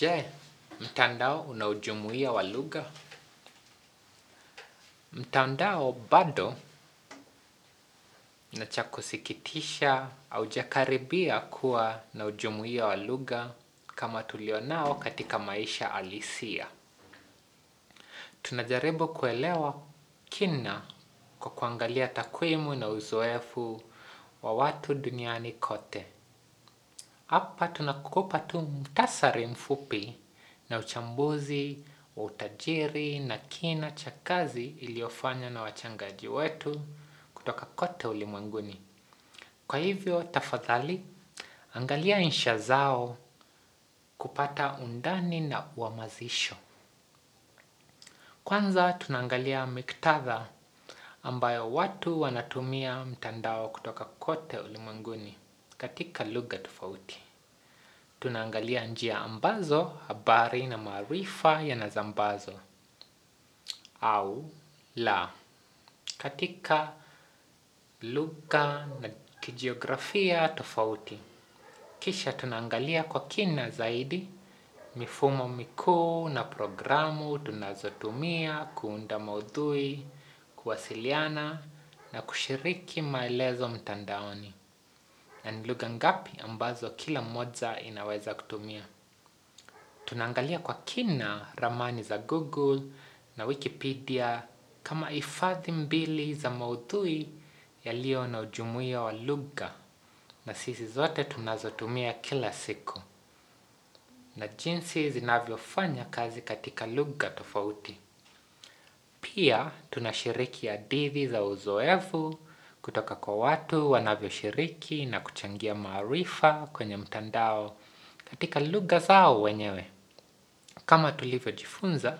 Je, mtandao una ujumuia wa lugha? Mtandao bado na cha kusikitisha haujakaribia kuwa na ujumuia wa lugha kama tulionao katika maisha halisia. Tunajaribu kuelewa kina kwa kuangalia takwimu na uzoefu wa watu duniani kote. Hapa tunakopa tu mtasari mfupi na uchambuzi wa utajiri na kina cha kazi iliyofanywa na wachangaji wetu kutoka kote ulimwenguni. Kwa hivyo tafadhali, angalia insha zao kupata undani na uamazisho. Kwanza tunaangalia miktadha ambayo watu wanatumia mtandao kutoka kote ulimwenguni katika lugha tofauti. Tunaangalia njia ambazo habari na maarifa yanazambazwa au la katika lugha na kijiografia tofauti. Kisha tunaangalia kwa kina zaidi mifumo mikuu na programu tunazotumia kuunda maudhui, kuwasiliana na kushiriki maelezo mtandaoni. Na ni lugha ngapi ambazo kila mmoja inaweza kutumia. Tunaangalia kwa kina ramani za Google na Wikipedia kama hifadhi mbili za maudhui yaliyo na ujumuia wa lugha na sisi zote tunazotumia kila siku na jinsi zinavyofanya kazi katika lugha tofauti. Pia tunashiriki hadithi za uzoefu kutoka kwa watu wanavyoshiriki na kuchangia maarifa kwenye mtandao katika lugha zao wenyewe. Kama tulivyojifunza,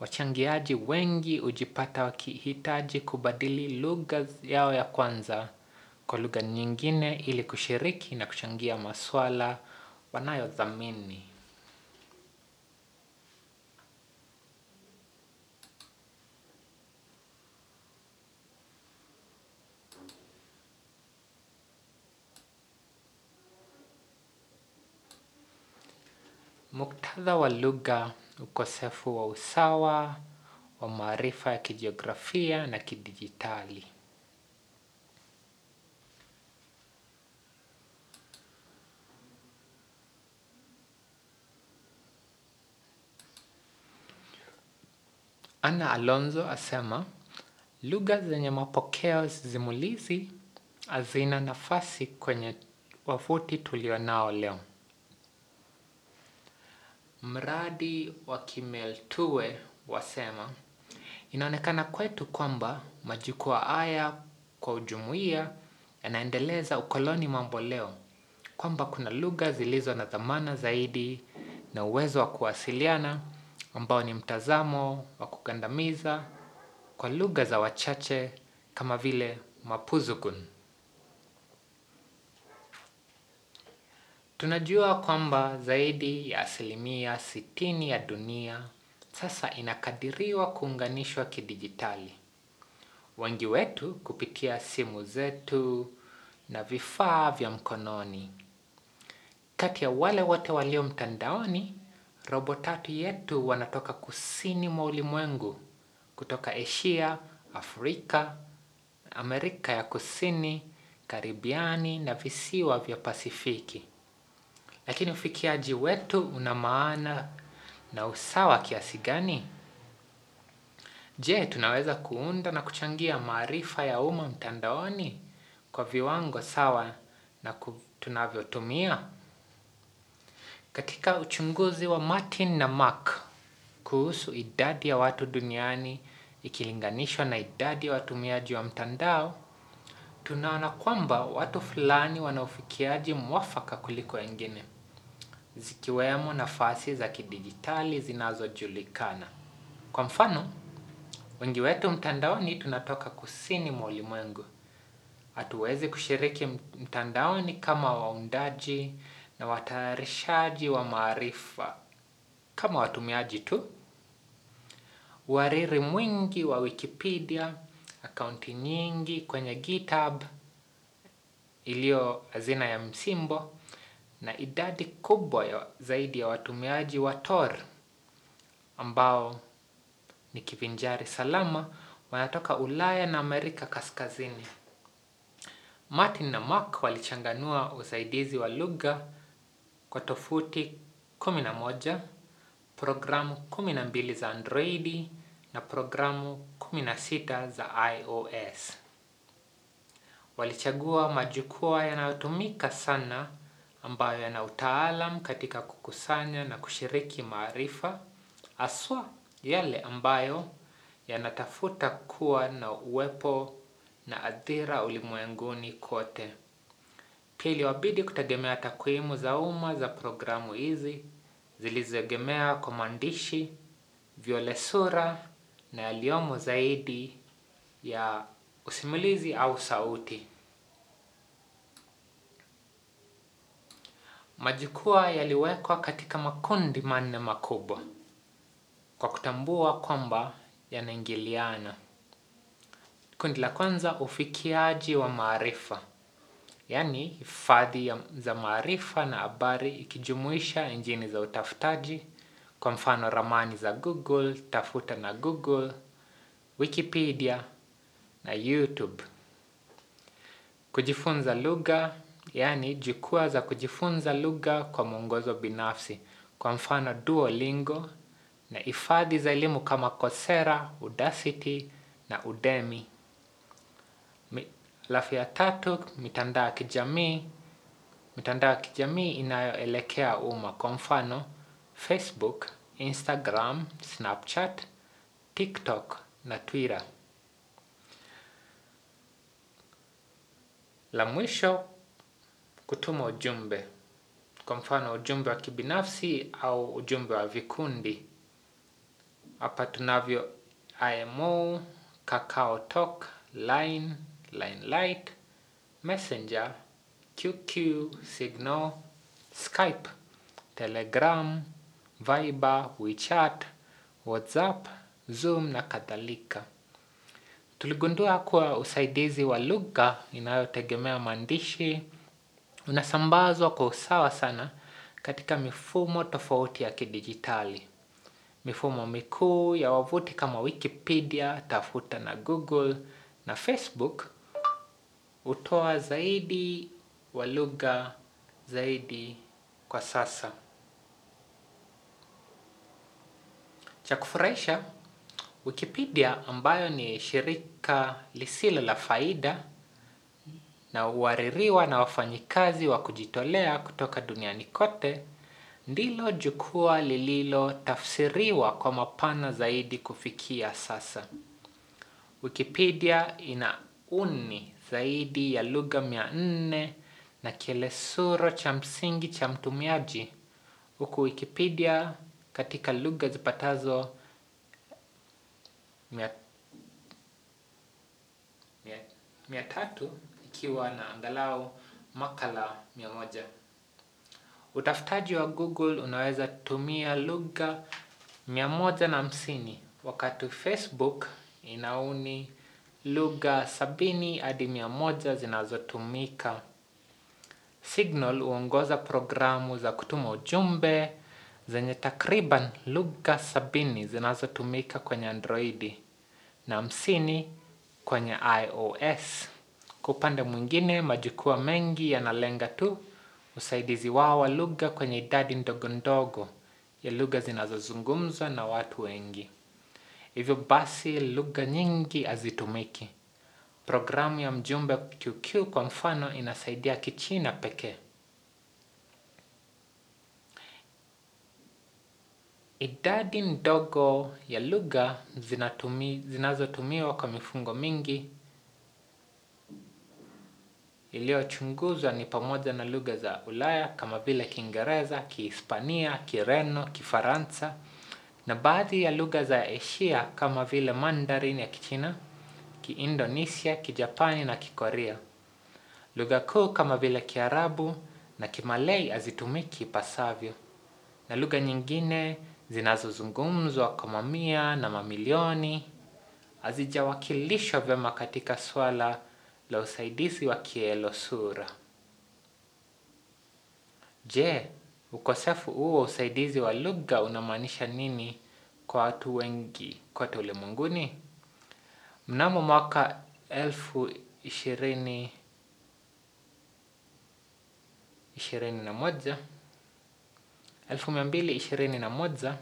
wachangiaji wengi hujipata wakihitaji kubadili lugha yao ya kwanza kwa lugha nyingine ili kushiriki na kuchangia masuala wanayothamini. Muktadha wa lugha ukosefu wa usawa wa maarifa ya kijiografia na kidijitali. Ana Alonzo asema, lugha zenye mapokeo simulizi hazina nafasi kwenye wavuti tulionao leo. Mradi wa kimeltue wasema, inaonekana kwetu kwamba majukwaa haya kwa ujumuiya yanaendeleza ukoloni mambo leo, kwamba kuna lugha zilizo na dhamana zaidi na uwezo wa kuwasiliana ambao ni mtazamo wa kukandamiza kwa lugha za wachache kama vile mapuzugun. Tunajua kwamba zaidi ya asilimia sitini ya dunia sasa inakadiriwa kuunganishwa kidijitali. Wengi wetu kupitia simu zetu na vifaa vya mkononi. Kati ya wale wote walio mtandaoni, robo tatu yetu wanatoka kusini mwa ulimwengu kutoka Asia, Afrika, Amerika ya kusini, Karibiani na visiwa vya Pasifiki. Lakini ufikiaji wetu una maana na usawa kiasi gani? Je, tunaweza kuunda na kuchangia maarifa ya umma mtandaoni kwa viwango sawa na tunavyotumia? Katika uchunguzi wa Martin na Mark kuhusu idadi ya watu duniani ikilinganishwa na idadi ya watumiaji wa mtandao, tunaona kwamba watu fulani wana ufikiaji mwafaka kuliko wengine. Zikiwemo nafasi za kidijitali zinazojulikana. Kwa mfano, wengi wetu mtandaoni tunatoka kusini mwa ulimwengu. Hatuwezi kushiriki mtandaoni kama waundaji na watayarishaji wa maarifa kama watumiaji tu. Uhariri mwingi wa Wikipedia, akaunti nyingi kwenye GitHub, iliyo hazina ya msimbo na idadi kubwa ya zaidi ya watumiaji wa Tor ambao ni kivinjari salama wanatoka Ulaya na Amerika Kaskazini. Martin na Mark walichanganua usaidizi wa lugha kwa tofuti 11, programu 12 za Androidi na programu 16 za iOS. Walichagua majukwaa yanayotumika sana ambayo yana utaalam katika kukusanya na kushiriki maarifa, haswa yale ambayo yanatafuta kuwa na uwepo na adhira ulimwenguni kote. Pia iliwabidi kutegemea takwimu za umma za programu hizi zilizoegemea kwa maandishi, violesura na yaliyomo zaidi ya usimulizi au sauti. Majukwaa yaliwekwa katika makundi manne makubwa kwa kutambua kwamba yanaingiliana. Kundi la kwanza ufikiaji wa maarifa, yaani hifadhi ya, za maarifa na habari ikijumuisha injini za utafutaji, kwa mfano ramani za Google, tafuta na Google, Wikipedia na YouTube. Kujifunza lugha, yaani jukwaa za kujifunza lugha kwa mwongozo binafsi, kwa mfano Duolingo na hifadhi za elimu kama Coursera, Udacity na Udemy. Alafu ya tatu, mitandao ya kijamii, mitandao ya kijamii inayoelekea umma kwa mfano Facebook, Instagram, Snapchat, TikTok na Twitter. La mwisho kutuma ujumbe, kwa mfano ujumbe wa kibinafsi au ujumbe wa vikundi. Hapa tunavyo IMO, Kakao Talk, Line, Line Lite, Messenger, QQ, Signal, Skype, Telegram, Viber, WeChat, WhatsApp, Zoom na kadhalika. Tuligundua kuwa usaidizi wa lugha inayotegemea maandishi unasambazwa kwa usawa sana katika mifumo tofauti ya kidijitali. Mifumo mikuu ya wavuti kama Wikipedia, tafuta na Google na Facebook hutoa zaidi wa lugha zaidi kwa sasa. Cha kufurahisha, Wikipedia ambayo ni shirika lisilo la faida na huhaririwa na wafanyikazi wa kujitolea kutoka duniani kote, ndilo jukwaa lililotafsiriwa kwa mapana zaidi kufikia sasa. Wikipedia ina uni zaidi ya lugha mia nne na kielesuro cha msingi cha mtumiaji huku Wikipedia katika lugha zipatazo mia, mia, mia tatu ikiwa na angalau makala mia moja. Utafutaji wa Google unaweza tumia lugha mia moja na hamsini wakati Facebook inauni lugha sabini hadi mia moja zinazotumika. Signal huongoza programu za kutuma ujumbe zenye takriban lugha sabini zinazotumika kwenye Androidi na hamsini kwenye iOS. Kwa upande mwingine, majukwaa mengi yanalenga tu usaidizi wao wa lugha kwenye idadi ndogo ndogo ya lugha zinazozungumzwa na watu wengi. Hivyo basi lugha nyingi hazitumiki. Programu ya mjumbe QQ kwa mfano inasaidia kichina pekee. Idadi ndogo ya lugha zinazotumiwa kwa mifungo mingi iliyochunguzwa ni pamoja na lugha za Ulaya kama vile Kiingereza, Kihispania, Kireno, Kifaransa na baadhi ya lugha za Asia kama vile Mandarin ya Kichina, Kiindonesia, Kijapani na Kikorea. Lugha kuu kama vile Kiarabu na Kimalay hazitumiki ipasavyo. Na lugha nyingine zinazozungumzwa kwa mamia na mamilioni hazijawakilishwa vyema katika swala la usaidizi wa kielosura. Je, ukosefu huo wa usaidizi wa lugha unamaanisha nini kwa watu wengi kote ulimwenguni? Mnamo mwaka elfu ishirini ishirini na moja elfu mia mbili ishirini na moja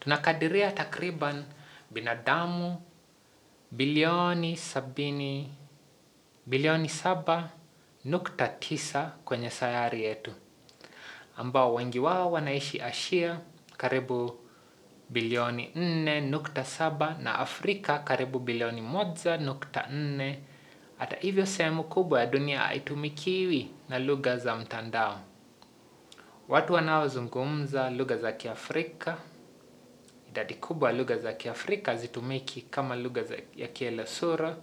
tunakadiria takriban binadamu bilioni sabini bilioni saba nukta tisa kwenye sayari yetu ambao wengi wao wanaishi Asia karibu bilioni nne nukta saba na Afrika karibu bilioni moja nukta nne. Hata hivyo sehemu kubwa ya dunia haitumikiwi na lugha za mtandao. Watu wanaozungumza lugha za Kiafrika, idadi kubwa ya lugha za Kiafrika zitumiki kama lugha ya kielesura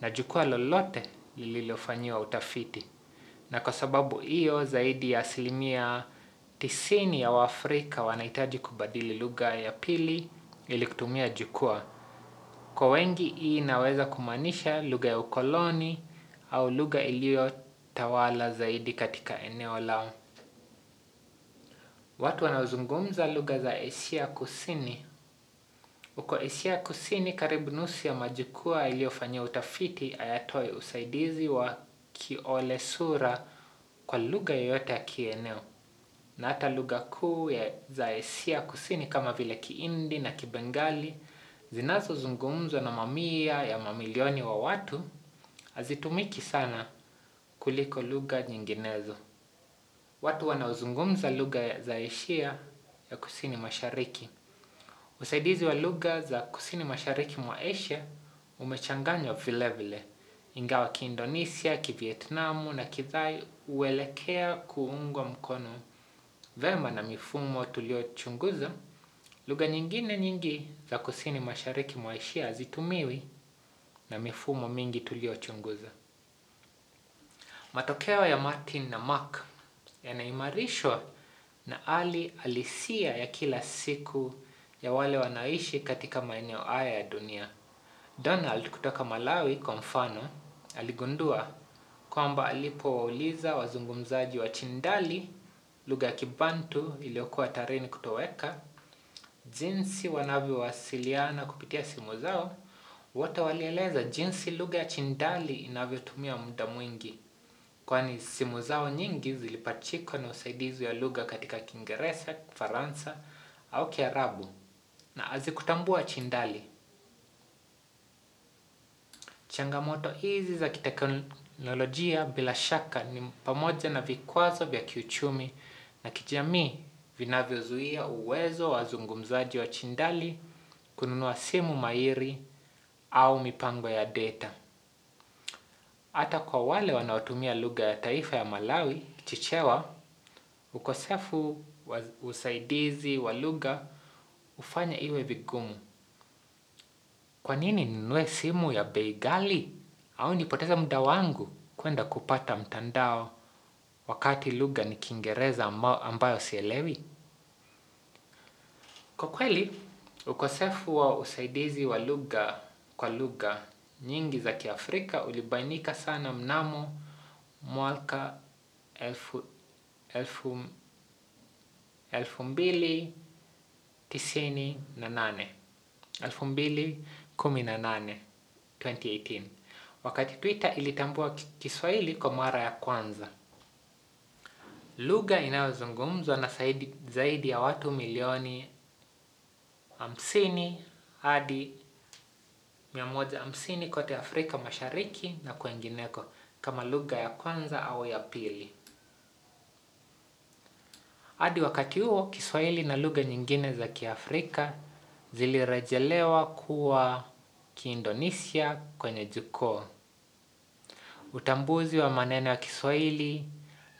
na jukwaa lolote lililofanyiwa utafiti. Na kwa sababu hiyo zaidi ya asilimia tisini ya waafrika wanahitaji kubadili lugha ya pili ili kutumia jukwaa. Kwa wengi hii inaweza kumaanisha lugha ya ukoloni au lugha iliyotawala zaidi katika eneo lao. Watu wanaozungumza lugha za Asia kusini. Huko Asia kusini karibu nusu ya majukwaa iliyofanyiwa utafiti hayatoi usaidizi wa kiolesura kwa lugha yoyote ya kieneo. Na hata lugha kuu za Asia kusini kama vile Kihindi na Kibengali zinazozungumzwa na mamia ya mamilioni wa watu hazitumiki sana kuliko lugha nyinginezo. Watu wanaozungumza lugha za Asia ya kusini mashariki. Usaidizi wa lugha za kusini mashariki mwa Asia umechanganywa vile vile. Ingawa Kiindonesia, Kivietnamu na Kithai huelekea kuungwa mkono vema na mifumo tuliochunguza. Lugha nyingine nyingi za kusini mashariki mwa Asia hazitumiwi na mifumo mingi tuliochunguza. Matokeo ya Martin na Mark yanaimarishwa na hali halisia ya kila siku ya wale wanaoishi katika maeneo haya ya dunia. Donald kutoka Malawi kwa mfano aligundua kwamba alipowauliza wazungumzaji wa Chindali lugha ya Kibantu iliyokuwa hatarini kutoweka jinsi wanavyowasiliana kupitia simu zao wote walieleza jinsi lugha ya Chindali inavyotumia muda mwingi kwani simu zao nyingi zilipachikwa na usaidizi wa lugha katika Kiingereza, Kifaransa au Kiarabu na hazikutambua Chindali. Changamoto hizi za kiteknolojia bila shaka ni pamoja na vikwazo vya kiuchumi na kijamii vinavyozuia uwezo wa wazungumzaji wa Chindali kununua simu mahiri au mipango ya data. Hata kwa wale wanaotumia lugha ya taifa ya Malawi, Chichewa, ukosefu wa usaidizi wa lugha hufanya iwe vigumu. Kwa nini ninunue simu ya bei ghali au nipoteze muda wangu kwenda kupata mtandao wakati lugha ni Kiingereza ambayo sielewi? Kwa kweli, ukosefu wa usaidizi wa lugha kwa lugha nyingi za Kiafrika ulibainika sana mnamo mwaka elfu mbili tisini na nane, elfu mbili kumi na nane, 2018. Wakati Twitter ilitambua Kiswahili kwa mara ya kwanza. Lugha inayozungumzwa na zaidi ya watu milioni hamsini hadi mia moja hamsini kote Afrika mashariki na kwengineko kama lugha ya kwanza au ya pili. Hadi wakati huo Kiswahili na lugha nyingine za Kiafrika zilirejelewa kuwa Kiindonesia kwenye jukoo Utambuzi wa maneno ya Kiswahili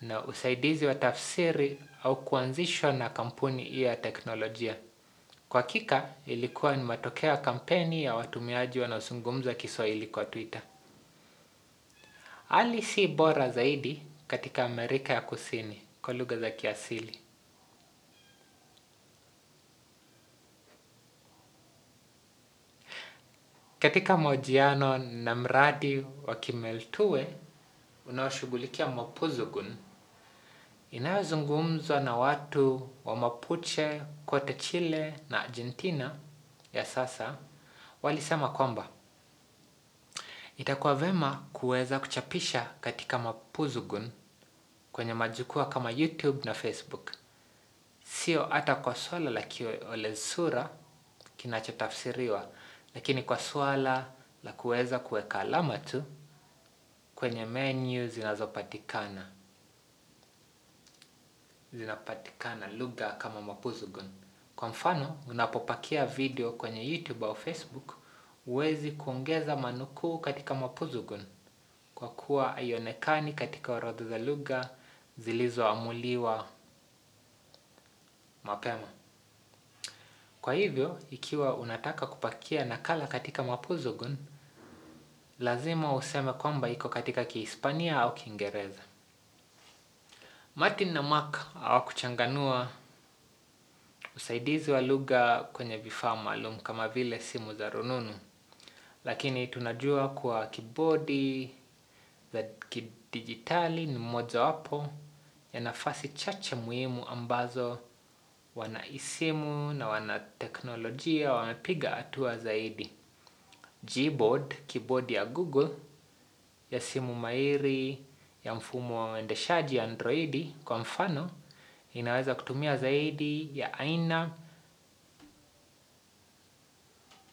na usaidizi wa tafsiri au kuanzishwa na kampuni hiyo ya teknolojia. Kwa hakika ilikuwa ni matokeo ya kampeni ya watumiaji wanaozungumza Kiswahili kwa Twitter. Hali si bora zaidi katika Amerika ya Kusini kwa lugha za kiasili. Katika mahojiano na mradi wa Kimeltue unaoshughulikia Mapuzugun inayozungumzwa na watu wa Mapuche kote Chile na Argentina ya sasa walisema kwamba itakuwa vema kuweza kuchapisha katika Mapuzugun kwenye majukwaa kama YouTube na Facebook, sio hata kwa swala la kiolesura kinachotafsiriwa, lakini kwa swala la kuweza kuweka alama tu kwenye menu zinazopatikana zinapatikana lugha kama Mapuzugun. Kwa mfano, unapopakia video kwenye YouTube au Facebook, huwezi kuongeza manukuu katika Mapuzugun kwa kuwa haionekani katika orodha za lugha zilizoamuliwa mapema. Kwa hivyo, ikiwa unataka kupakia nakala katika Mapuzugun, lazima useme kwamba iko katika Kihispania au Kiingereza. Martin na Mark hawakuchanganua usaidizi wa lugha kwenye vifaa maalum kama vile simu za rununu, lakini tunajua kuwa kibodi za kidijitali ni mojawapo ya nafasi chache muhimu ambazo wanaisimu na wanateknolojia wamepiga hatua zaidi. Gboard, keyboard ya Google ya simu mahiri ya mfumo wa uendeshaji android kwa mfano inaweza kutumia zaidi ya aina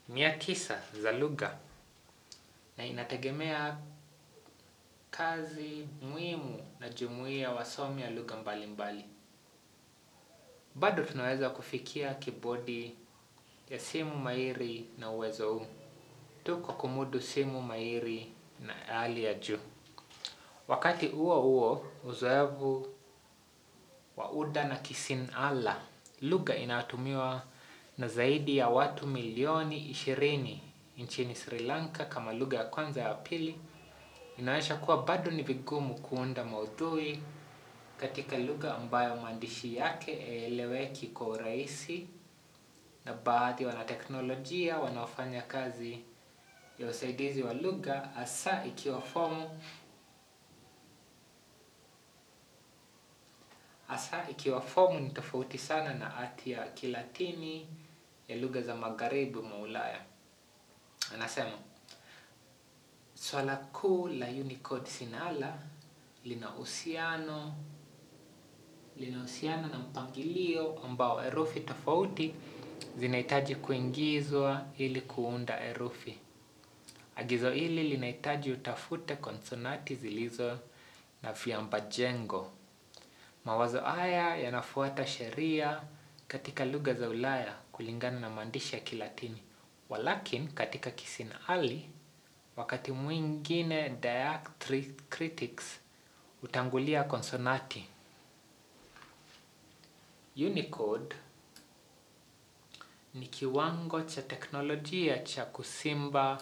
mia tisa za lugha na inategemea kazi muhimu na jumuiya wasomi ya lugha mbalimbali. Bado tunaweza kufikia kibodi ya simu mahiri na uwezo huu tu kwa kumudu simu mahiri na hali ya juu. Wakati huo huo, uzoevu wa UDA na Kisin-ala, lugha inayotumiwa na zaidi ya watu milioni ishirini nchini Sri Lanka kama lugha ya kwanza ya pili, inaonyesha kuwa bado ni vigumu kuunda maudhui katika lugha ambayo maandishi yake yaeleweki kwa urahisi na baadhi wana wanateknolojia wanaofanya kazi ya usaidizi wa lugha hasa ikiwa fomu hasa ikiwa fomu ni tofauti sana na hati ya Kilatini ya lugha za magharibi mwa Ulaya. Anasema swala kuu la Unicode Sinhala lina uhusiano linahusiana na mpangilio ambao herufi tofauti zinahitaji kuingizwa ili kuunda herufi. Agizo hili linahitaji utafute konsonanti zilizo na viambajengo. Mawazo haya yanafuata sheria katika lugha za Ulaya kulingana na maandishi ya Kilatini. Walakin katika kisinali wakati mwingine diacritics hutangulia konsonanti. Unicode ni kiwango cha teknolojia cha kusimba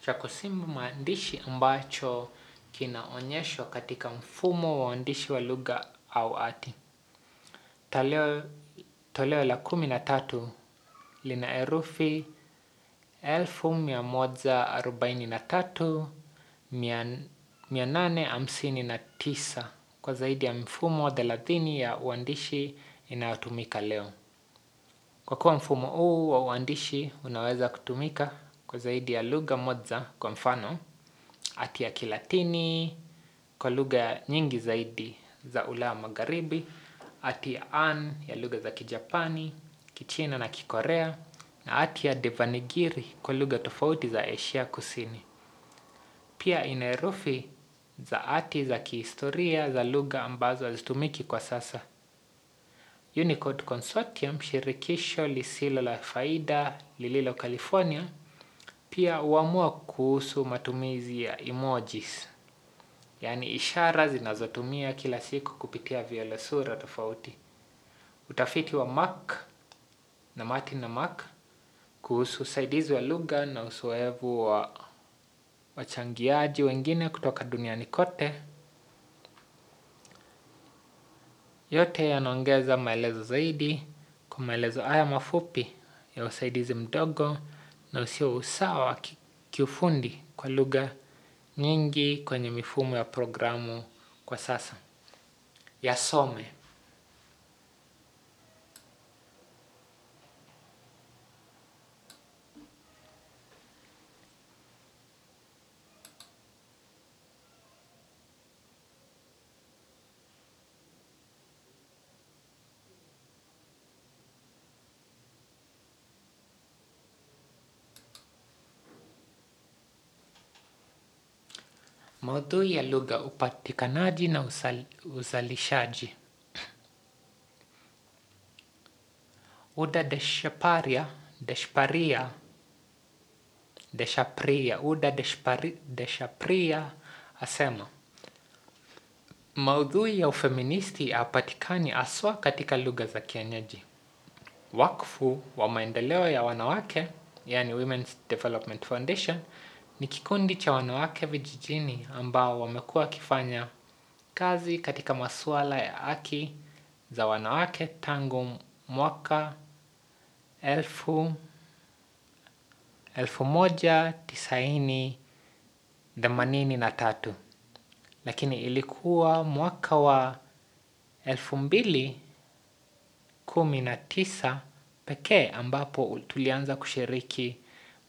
cha kusimba maandishi ambacho kinaonyeshwa katika mfumo wa uandishi wa lugha au hati. Toleo la kumi na tatu lina herufi elfu mia moja arobaini na tatu mia nane hamsini na tisa kwa zaidi ya mfumo thelathini ya uandishi inayotumika leo. Kwa kuwa mfumo huu wa uandishi unaweza kutumika kwa zaidi ya lugha moja kwa mfano hati ya Kilatini kwa lugha nyingi zaidi za Ulaya Magharibi, hati ya An ya lugha za Kijapani, Kichina na Kikorea na hati ya Devanagari kwa lugha tofauti za Asia Kusini. Pia ina herufi za hati za kihistoria za lugha ambazo hazitumiki kwa sasa. Unicode Consortium, shirikisho lisilo la faida lililo California, pia huamua kuhusu matumizi ya emojis, yaani ishara zinazotumia kila siku kupitia vielesura tofauti. Utafiti wa Mark na Martin na Mark kuhusu usaidizi wa lugha na uzoefu wa wachangiaji wengine kutoka duniani kote. Yote yanaongeza maelezo zaidi kwa maelezo haya mafupi ya usaidizi mdogo na usio usawa wa kiufundi kwa lugha nyingi kwenye mifumo ya programu kwa sasa. Yasome. Maudhui ya lugha, upatikanaji na uzalishaji. Uda Deshapria, asema maudhui ya ufeministi hapatikani aswa katika lugha za kienyeji. Wakfu wa maendeleo ya wanawake, yani Women's Development Foundation, ni kikundi cha wanawake vijijini ambao wamekuwa wakifanya kazi katika masuala ya haki za wanawake tangu mwaka elfu, elfu moja tisaini themanini na tatu. Lakini ilikuwa mwaka wa elfu mbili kumi na tisa pekee ambapo tulianza kushiriki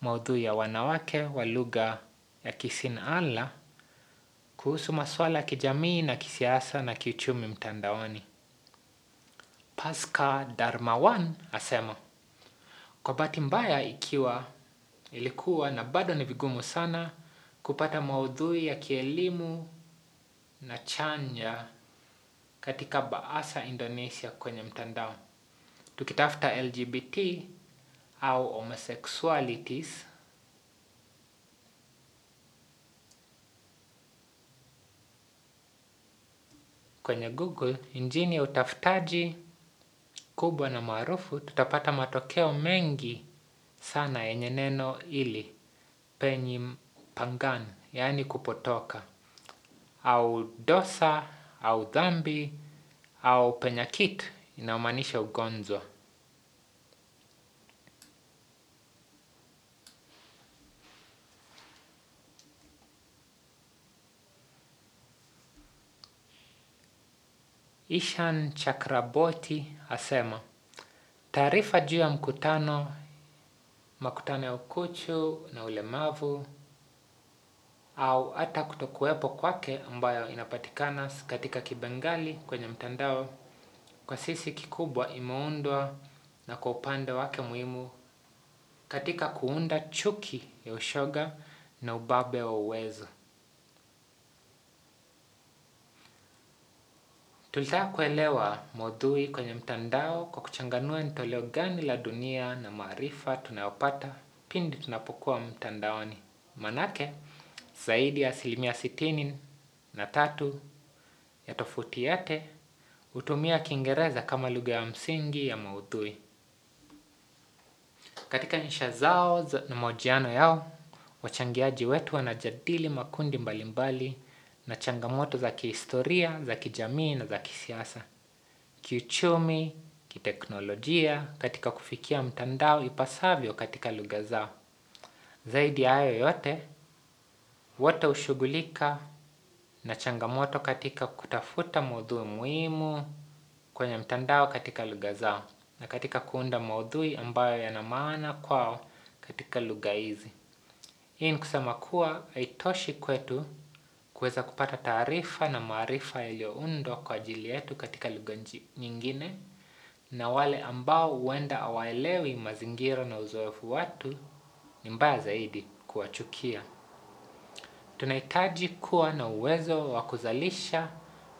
maudhui ya wanawake wa lugha ya kisinala kuhusu masuala ya kijamii na kisiasa na kiuchumi mtandaoni. Pascal Darmawan asema, kwa bahati mbaya ikiwa ilikuwa na bado ni vigumu sana kupata maudhui ya kielimu na chanya katika baasa Indonesia kwenye mtandao. Tukitafuta LGBT au homosexualities kwenye Google, injini ya utafutaji kubwa na maarufu, tutapata matokeo mengi sana yenye neno ili penye pangan, yaani kupotoka, au dosa, au dhambi, au penyakit inamaanisha ugonjwa. Ishan Chakraborty asema, taarifa juu ya mkutano, makutano ya ukuchu na ulemavu au hata kutokuwepo kwake ambayo inapatikana katika kibengali kwenye mtandao kwa sisi kikubwa imeundwa na kwa upande wake muhimu katika kuunda chuki ya ushoga na ubabe wa uwezo. Tulitaka kuelewa maudhui kwenye mtandao kwa kuchanganua ni toleo gani la dunia na maarifa tunayopata pindi tunapokuwa mtandaoni. Manake, zaidi ya asilimia sitini na tatu ya tofuti yake hutumia kiingereza kama lugha ya msingi ya maudhui. Katika insha zao na mahojiano yao, wachangiaji wetu wanajadili makundi mbalimbali na changamoto za kihistoria, za kijamii na za kisiasa. Kiuchumi, kiteknolojia, katika kufikia mtandao ipasavyo katika lugha zao. Zaidi ya hayo yote, wote hushughulika na changamoto katika kutafuta maudhui muhimu kwenye mtandao katika lugha zao na katika kuunda maudhui ambayo yana maana kwao katika lugha hizi. Hii ni kusema kuwa haitoshi kwetu kuweza kupata taarifa na maarifa yaliyoundwa kwa ajili yetu katika lugha nyingine na wale ambao huenda hawaelewi mazingira na uzoefu watu ni mbaya zaidi kuwachukia. Tunahitaji kuwa na uwezo wa kuzalisha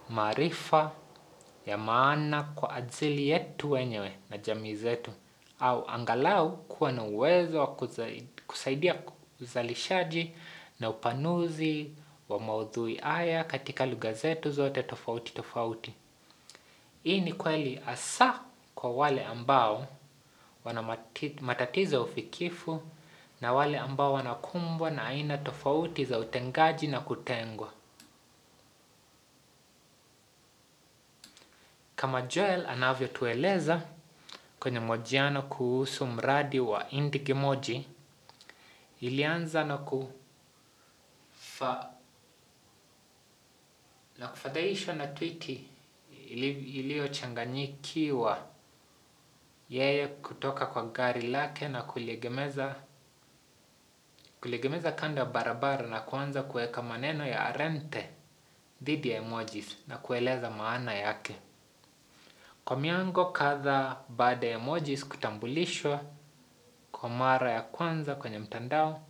maarifa ya maana kwa ajili yetu wenyewe na jamii zetu au angalau kuwa na uwezo wa kusaidia uzalishaji na upanuzi wa maudhui haya katika lugha zetu zote tofauti tofauti. Hii ni kweli hasa kwa wale ambao wana matatizo ya ufikifu na wale ambao wanakumbwa na aina tofauti za utengaji na kutengwa. Kama Joel anavyotueleza kwenye mahojiano kuhusu mradi wa Indigimoji, ilianza na na kufadhaishwa na twiti iliyochanganyikiwa yeye kutoka kwa gari lake na kuliegemeza kando ya barabara na kuanza kuweka maneno ya arente dhidi ya emojis na kueleza maana yake. Kwa miango kadhaa baada ya emojis kutambulishwa kwa mara ya kwanza kwenye mtandao,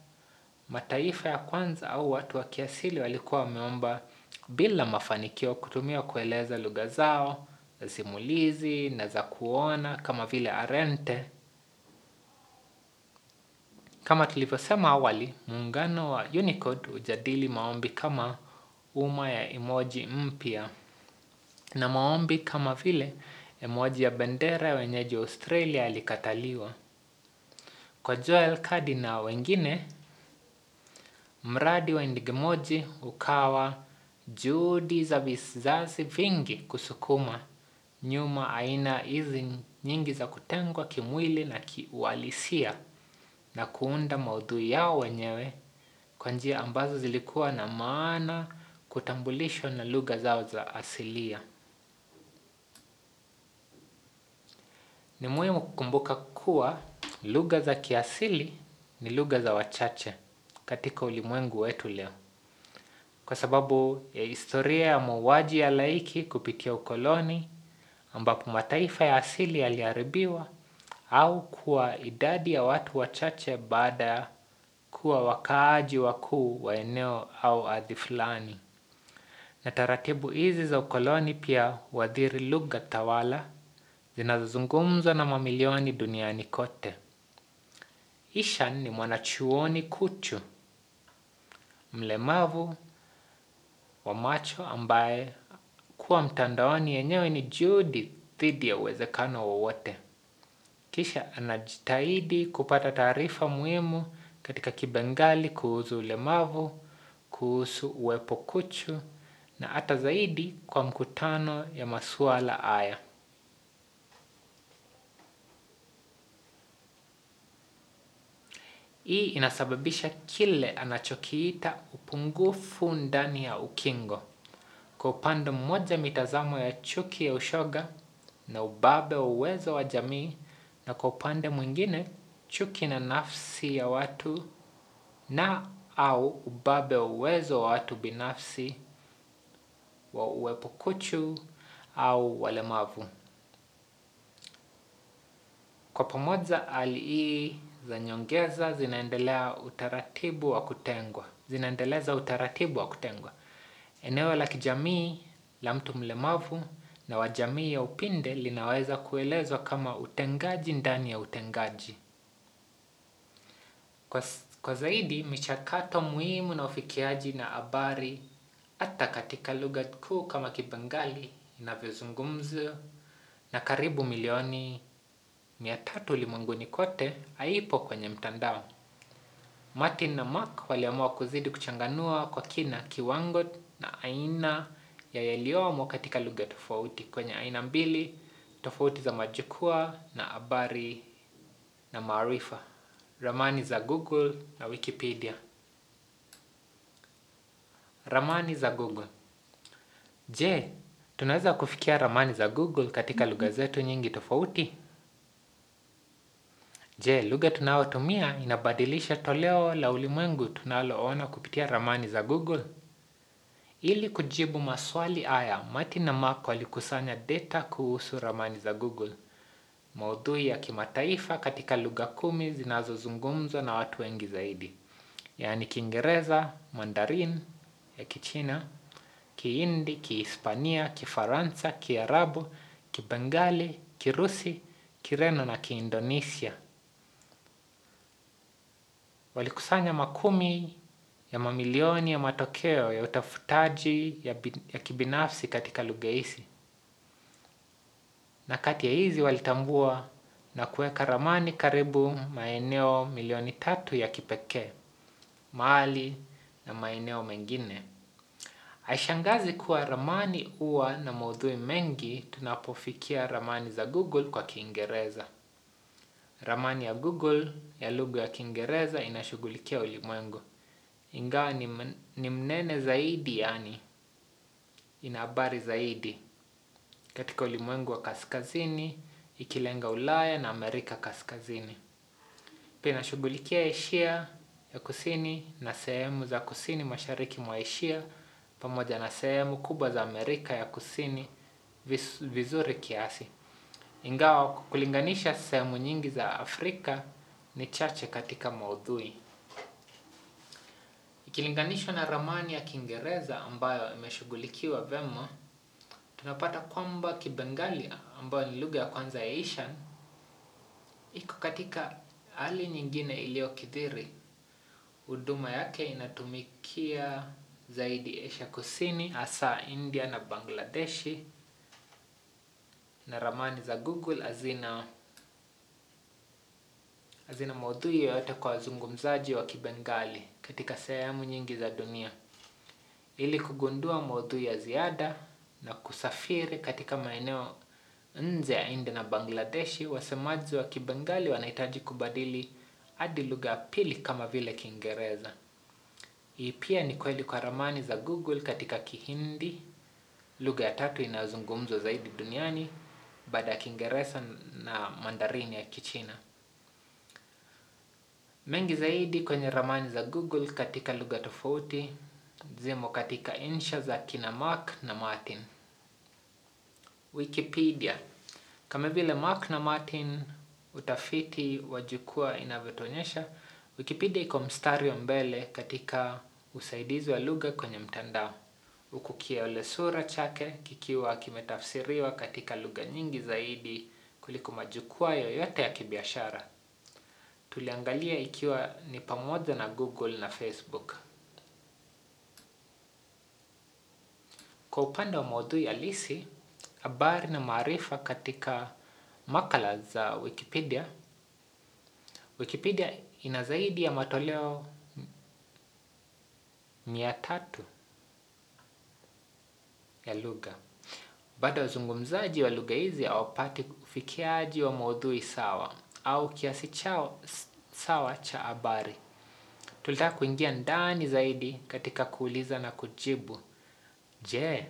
mataifa ya kwanza au watu wa kiasili walikuwa wameomba bila mafanikio kutumia kueleza lugha zao za simulizi na za kuona kama vile arente. Kama tulivyosema awali, muungano wa Unicode hujadili maombi kama umma ya emoji mpya na maombi kama vile emoji ya bendera ya wenyeji wa Australia alikataliwa Kwa Joel Cardi na wengine, mradi wa Indigemoji ukawa juhudi za vizazi vingi kusukuma nyuma aina hizi nyingi za kutengwa kimwili na kiuhalisia na kuunda maudhui yao wenyewe kwa njia ambazo zilikuwa na maana kutambulishwa na lugha zao za asilia. Ni muhimu kukumbuka kuwa lugha za kiasili ni lugha za wachache katika ulimwengu wetu leo. Kwa sababu ya historia ya mauaji ya laiki kupitia ukoloni ambapo mataifa ya asili yaliharibiwa au kuwa idadi ya watu wachache baada ya kuwa wakaaji wakuu wa eneo au ardhi fulani. Na taratibu hizi za ukoloni pia huathiri lugha tawala zinazozungumzwa na mamilioni duniani kote. Ishan ni mwanachuoni kuchu, mlemavu wa macho ambaye kuwa mtandaoni yenyewe ni juhudi dhidi ya uwezekano wowote. Kisha anajitahidi kupata taarifa muhimu katika kibengali kuhusu ulemavu, kuhusu uwepo kuchu na hata zaidi kwa mkutano ya masuala haya. Hii inasababisha kile anachokiita upungufu ndani ya ukingo. Kwa upande mmoja mitazamo ya chuki ya ushoga na ubabe wa uwezo wa jamii na kwa upande mwingine chuki na nafsi ya watu na au ubabe wa uwezo wa watu binafsi wa uwepo kuchu au walemavu. Kwa pamoja hali hii za nyongeza zinaendelea utaratibu wa kutengwa. Zinaendeleza utaratibu wa kutengwa. Eneo la kijamii la mtu mlemavu na wa jamii ya upinde linaweza kuelezwa kama utengaji ndani ya utengaji. Kwa kwa zaidi, michakato muhimu na ufikiaji na habari hata katika lugha kuu kama kibengali inavyozungumzwa na karibu milioni mia tatu ulimwenguni kote haipo kwenye mtandao. Martin na Mark waliamua kuzidi kuchanganua kwa kina kiwango na aina ya yaliyomo katika lugha tofauti kwenye aina mbili tofauti za majukwaa na habari na maarifa. Ramani za Google na Wikipedia. Ramani za Google. Je, tunaweza kufikia ramani za Google katika lugha zetu nyingi tofauti? Je, lugha tunayotumia inabadilisha toleo la ulimwengu tunaloona kupitia ramani za Google? Ili kujibu maswali haya, Martin na Mark walikusanya data kuhusu ramani za Google. Maudhui ya kimataifa katika lugha kumi zinazozungumzwa na watu wengi zaidi. Yaani Kiingereza, Mandarin, ya Kichina, Kihindi, Kihispania, Kifaransa, Kiarabu, Kibengali, Kirusi, Kireno na Kiindonesia. Walikusanya makumi ya mamilioni ya matokeo ya utafutaji ya bin, ya kibinafsi katika lugha hizi. Na kati ya hizi walitambua na kuweka ramani karibu maeneo milioni tatu ya kipekee, mahali na maeneo mengine. Haishangazi kuwa ramani huwa na maudhui mengi tunapofikia ramani za Google kwa Kiingereza. Ramani ya Google ya lugha ya Kiingereza inashughulikia ulimwengu. Ingawa ni mnene zaidi yaani ina habari zaidi katika ulimwengu wa kaskazini ikilenga ulaya na Amerika kaskazini. Pia inashughulikia Asia ya kusini na sehemu za kusini mashariki mwa Asia pamoja na sehemu kubwa za Amerika ya kusini vizuri kiasi. Ingawa kulinganisha sehemu nyingi za Afrika ni chache katika maudhui. Ikilinganishwa na ramani ya Kiingereza ambayo imeshughulikiwa vyema, tunapata kwamba Kibengali ambayo ni lugha ya kwanza ya Asian iko katika hali nyingine iliyokithiri. Huduma yake inatumikia zaidi Asia kusini, hasa India na Bangladeshi na ramani za Google hazina hazina maudhui yoyote kwa wazungumzaji wa Kibengali katika sehemu nyingi za dunia. Ili kugundua maudhui ya ziada na kusafiri katika maeneo nje ya India na Bangladeshi, wasemaji wa Kibengali wanahitaji kubadili hadi lugha ya pili kama vile Kiingereza. Hii pia ni kweli kwa ramani za Google katika Kihindi, lugha ya tatu inayozungumzwa zaidi duniani baada ya Kiingereza na Mandarini ya Kichina. Mengi zaidi kwenye ramani za Google katika lugha tofauti zimo katika insha za kina Mark na Martin. Wikipedia. Kama vile Mark na Martin utafiti wa jukwaa inavyotuonyesha, Wikipedia iko mstari wa mbele katika usaidizi wa lugha kwenye mtandao. Huku kiolesura chake kikiwa kimetafsiriwa katika lugha nyingi zaidi kuliko majukwaa yoyote ya kibiashara. Tuliangalia ikiwa ni pamoja na Google na Facebook. Kwa upande wa maudhui halisi, habari na maarifa katika makala za Wikipedia, Wikipedia ina zaidi ya matoleo mia tatu ya lugha. Bado wazungumzaji wa lugha hizi hawapati ufikiaji wa maudhui sawa au kiasi chao sawa cha habari. Tulitaka kuingia ndani zaidi katika kuuliza na kujibu. Je,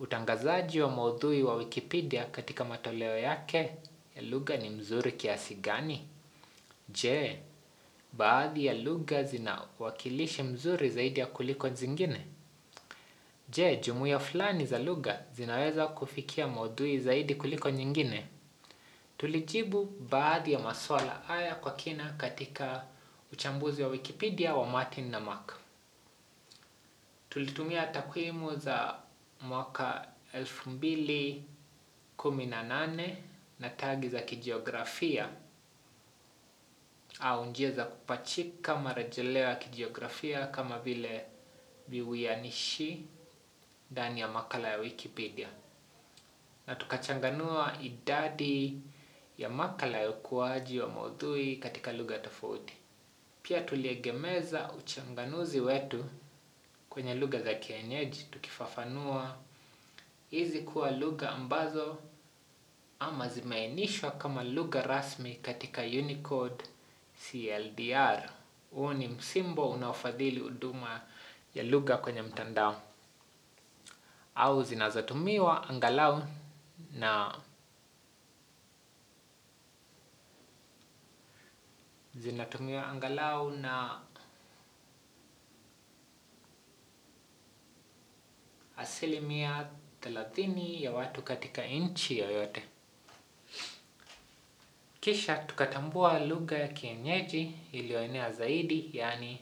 utangazaji wa maudhui wa Wikipedia katika matoleo yake ya lugha ni mzuri kiasi gani? Je, baadhi ya lugha zina uwakilishi mzuri zaidi ya kuliko zingine? Je, jumuiya fulani za lugha zinaweza kufikia maudhui zaidi kuliko nyingine? Tulijibu baadhi ya maswala haya kwa kina katika uchambuzi wa Wikipedia wa Martin na Mark. Tulitumia takwimu za mwaka elfu mbili kumi na nane na tagi za kijiografia au njia za kupachika marejeleo ya kijiografia kama vile viwianishi ndani ya makala ya Wikipedia. Na tukachanganua idadi ya makala ya ukuaji wa maudhui katika lugha tofauti. Pia tuliegemeza uchanganuzi wetu kwenye lugha za kienyeji tukifafanua hizi kuwa lugha ambazo ama zimeainishwa kama lugha rasmi katika Unicode CLDR. Huu ni msimbo unaofadhili huduma ya lugha kwenye mtandao au zinazotumiwa angalau na zinatumiwa angalau na asilimia thelathini ya watu katika nchi yoyote. Kisha tukatambua lugha ya kienyeji iliyoenea zaidi, yaani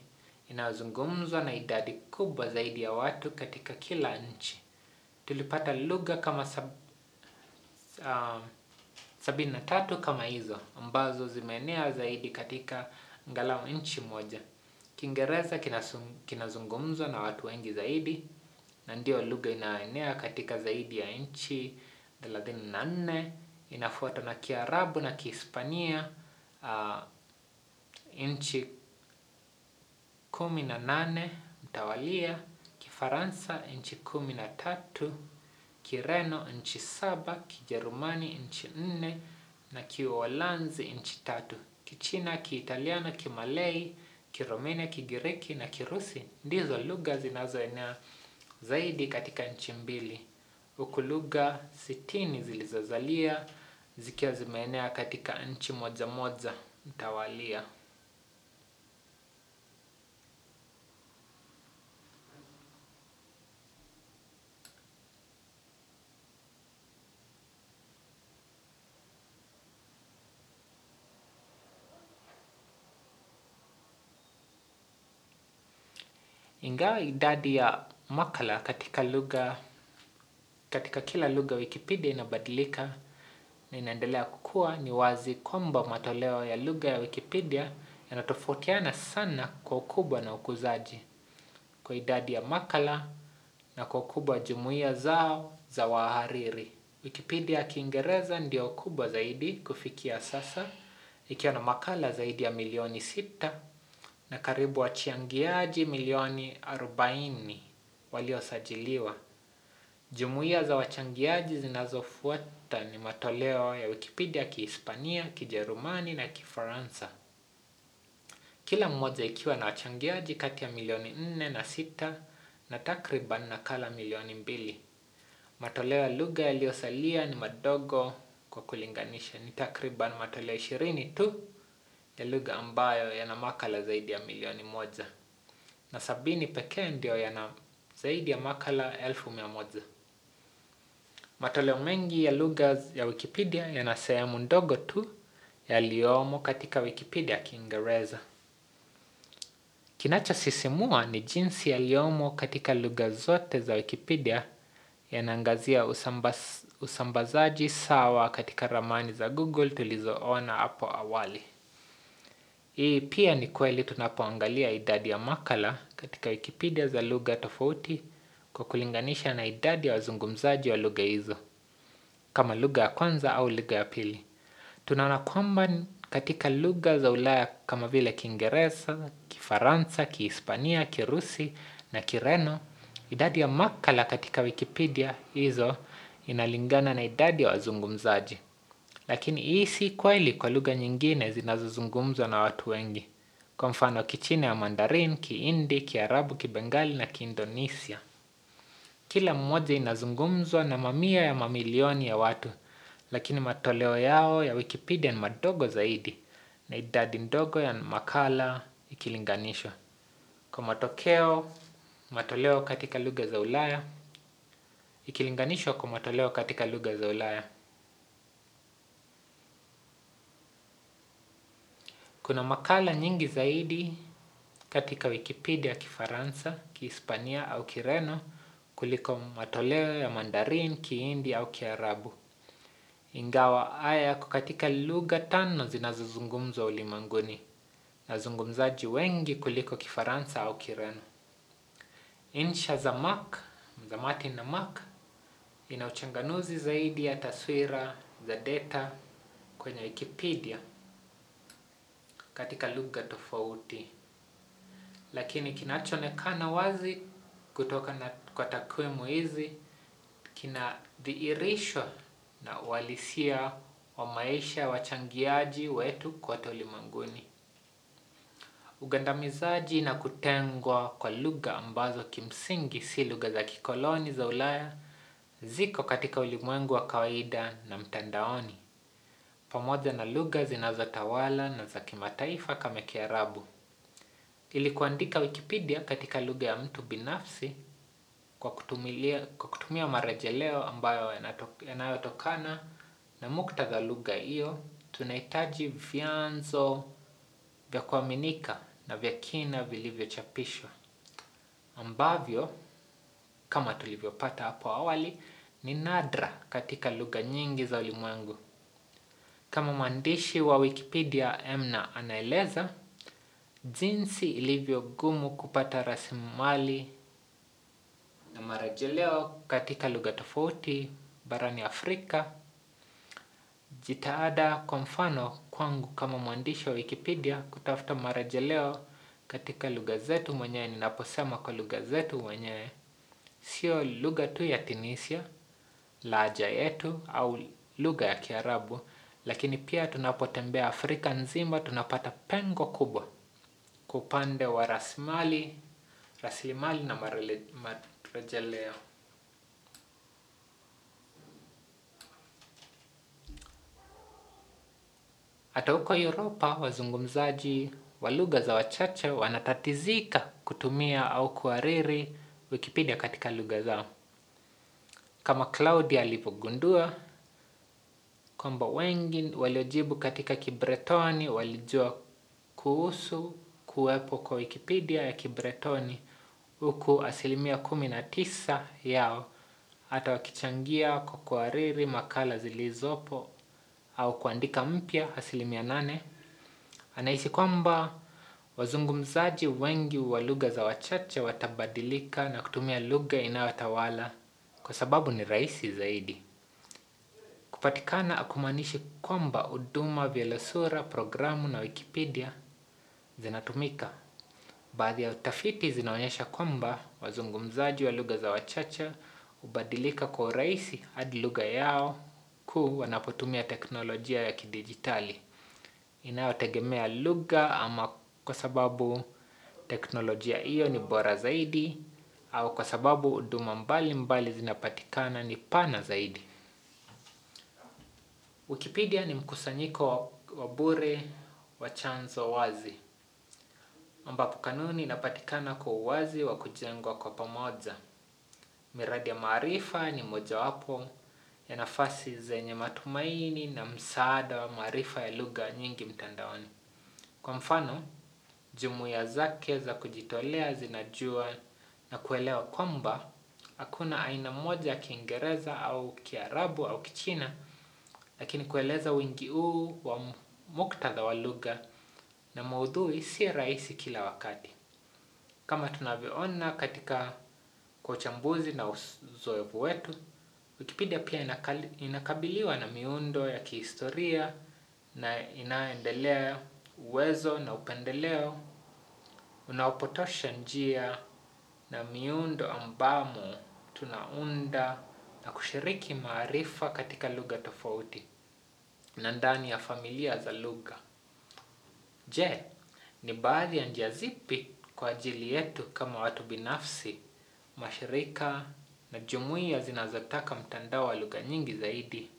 inayozungumzwa na idadi kubwa zaidi ya watu katika kila nchi. Tulipata lugha kama sabini na tatu kama hizo, ambazo zimeenea zaidi katika angalau nchi moja. Kiingereza kinazungumzwa na watu wengi zaidi, na ndio lugha inayoenea katika zaidi ya nchi thelathini na nne, inafuatwa na Kiarabu na Kihispania uh, nchi kumi na nane mtawalia, Kifaransa nchi kumi na tatu, Kireno nchi saba, Kijerumani nchi nne na Kiuholanzi nchi tatu. Kichina, Kiitaliano, kimalei Kiromania, Kigiriki na Kirusi ndizo lugha zinazoenea zaidi katika nchi mbili, huku lugha sitini zilizozalia zikiwa zimeenea katika nchi moja moja mtawalia. Ingawa idadi ya makala katika lugha katika kila lugha Wikipedia inabadilika na inaendelea kukua, ni wazi kwamba matoleo ya lugha ya Wikipedia yanatofautiana sana kwa ukubwa na ukuzaji, kwa idadi ya makala na kwa ukubwa wa jumuiya zao za wahariri. Wikipedia ya Kiingereza ndio kubwa zaidi kufikia sasa, ikiwa na makala zaidi ya milioni sita na karibu wachangiaji milioni arobaini waliosajiliwa. Jumuiya za wachangiaji zinazofuata ni matoleo ya Wikipedia ya Kihispania, Kijerumani na Kifaransa. Kila mmoja ikiwa na wachangiaji kati ya milioni nne na sita na takriban nakala milioni mbili. Matoleo ya lugha yaliyosalia ni madogo kwa kulinganisha, ni takriban matoleo ishirini tu ya lugha ambayo yana makala zaidi ya milioni moja. Na sabini pekee ndio yana zaidi ya makala elfu mia moja. Matoleo mengi ya lugha ya Wikipedia yana sehemu ndogo tu yaliyomo katika Wikipedia ya Kiingereza. Kinachosisimua ni jinsi yaliyomo katika lugha zote za Wikipedia yanaangazia usambaz, usambazaji sawa katika ramani za Google tulizoona hapo awali. Hii pia ni kweli tunapoangalia idadi ya makala katika Wikipedia za lugha tofauti kwa kulinganisha na idadi ya wazungumzaji wa lugha hizo. Kama lugha ya kwanza au lugha ya pili. Tunaona kwamba katika lugha za ulaya kama vile Kiingereza, Kifaransa, Kihispania, Kirusi na Kireno, idadi ya makala katika Wikipedia hizo inalingana na idadi ya wazungumzaji. Lakini hii si kweli kwa lugha nyingine zinazozungumzwa na watu wengi. Kwa mfano Kichina ya Mandarin, kiindi Kiarabu, Kibengali na Kiindonesia. Kila mmoja inazungumzwa na mamia ya mamilioni ya watu, lakini matoleo yao ya Wikipedia ni madogo zaidi na idadi ndogo ya makala ikilinganishwa. Kwa matokeo, matoleo katika lugha za ulaya, ikilinganishwa kwa matoleo katika lugha za ulaya. Kuna makala nyingi zaidi katika Wikipedia ya Kifaransa, Kihispania au Kireno kuliko matoleo ya Mandarin, Kihindi au Kiarabu. Ingawa haya yako katika lugha tano zinazozungumzwa ulimwenguni na wazungumzaji wengi kuliko Kifaransa au Kireno. Insha za Mark, Martin na Mark ina uchanganuzi zaidi ya taswira za data kwenye Wikipedia katika lugha tofauti. Lakini kinachoonekana wazi kutoka na kwa takwimu hizi kinadhihirishwa na uhalisia wa maisha ya wachangiaji wetu kote ulimwenguni. Ugandamizaji na kutengwa kwa lugha ambazo kimsingi si lugha za kikoloni za ulaya ziko katika ulimwengu wa kawaida na mtandaoni. Pamoja na lugha zinazotawala na za kimataifa kama Kiarabu. Ili kuandika Wikipedia katika lugha ya mtu binafsi kwa kutumia marejeleo ambayo yanayotokana na muktadha lugha hiyo, tunahitaji vyanzo vya kuaminika na vya kina vilivyochapishwa. Ambavyo, kama tulivyopata hapo awali, ni nadra katika lugha nyingi za ulimwengu. Kama mwandishi wa Wikipedia Emna anaeleza, jinsi ilivyo gumu kupata rasilimali na marejeleo katika lugha tofauti barani Afrika. Jitihada kwa mfano kwangu kama mwandishi wa Wikipedia kutafuta marejeleo katika lugha zetu mwenyewe ninaposema kwa lugha zetu mwenyewe. Sio lugha tu ya Tunisia, lahaja yetu au lugha ya Kiarabu, lakini pia tunapotembea Afrika nzima tunapata pengo kubwa kwa upande wa rasilimali rasilimali na marejeleo. Hata huko Europa wazungumzaji wa lugha za wachache wanatatizika kutumia au kuhariri Wikipedia katika lugha zao. Kama Claudia alivyogundua kwamba wengi waliojibu katika Kibretoni walijua kuhusu kuwepo kwa Wikipedia ya Kibretoni huku asilimia kumi na tisa yao hata wakichangia kwa kuhariri makala zilizopo au kuandika mpya asilimia nane. Anahisi kwamba wazungumzaji wengi wa lugha za wachache watabadilika na kutumia lugha inayotawala kwa sababu ni rahisi zaidi. Kupatikana hakumaanishi kwamba huduma vya lesura, programu na Wikipedia zinatumika. Baadhi ya utafiti zinaonyesha kwamba wazungumzaji wa lugha za wachache hubadilika kwa urahisi hadi lugha yao kuu wanapotumia teknolojia ya kidijitali. Inayotegemea lugha ama kwa sababu teknolojia hiyo ni bora zaidi au kwa sababu huduma mbalimbali zinapatikana ni pana zaidi. Wikipedia ni mkusanyiko wa bure wa chanzo wazi. Ambapo kanuni inapatikana kwa uwazi wa kujengwa kwa pamoja. Miradi ya maarifa ni mojawapo ya nafasi zenye matumaini na msaada wa maarifa ya lugha nyingi mtandaoni. Kwa mfano, jumuiya zake za kujitolea zinajua na kuelewa kwamba hakuna aina moja ya Kiingereza au Kiarabu au Kichina, lakini kueleza wingi huu wa muktadha wa lugha na maudhui si rahisi kila wakati. Kama tunavyoona katika kwa uchambuzi na uzoefu wetu, Wikipedia pia inakabiliwa na miundo ya kihistoria na inaendelea uwezo na upendeleo unaopotosha njia na miundo ambamo tunaunda na kushiriki maarifa katika lugha tofauti na ndani ya familia za lugha. Je, ni baadhi ya njia zipi kwa ajili yetu kama watu binafsi, mashirika na jumuiya zinazotaka mtandao wa lugha nyingi zaidi.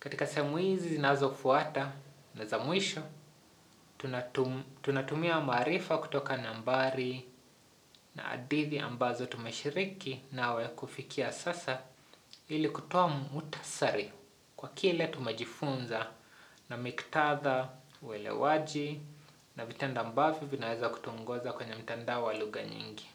Katika sehemu hizi zinazofuata na za mwisho, tunatumia maarifa kutoka nambari na hadithi ambazo tumeshiriki nawe kufikia sasa ili kutoa muhtasari kwa kile tumejifunza na miktadha, uelewaji na vitendo ambavyo vinaweza kutuongoza kwenye mtandao wa lugha nyingi.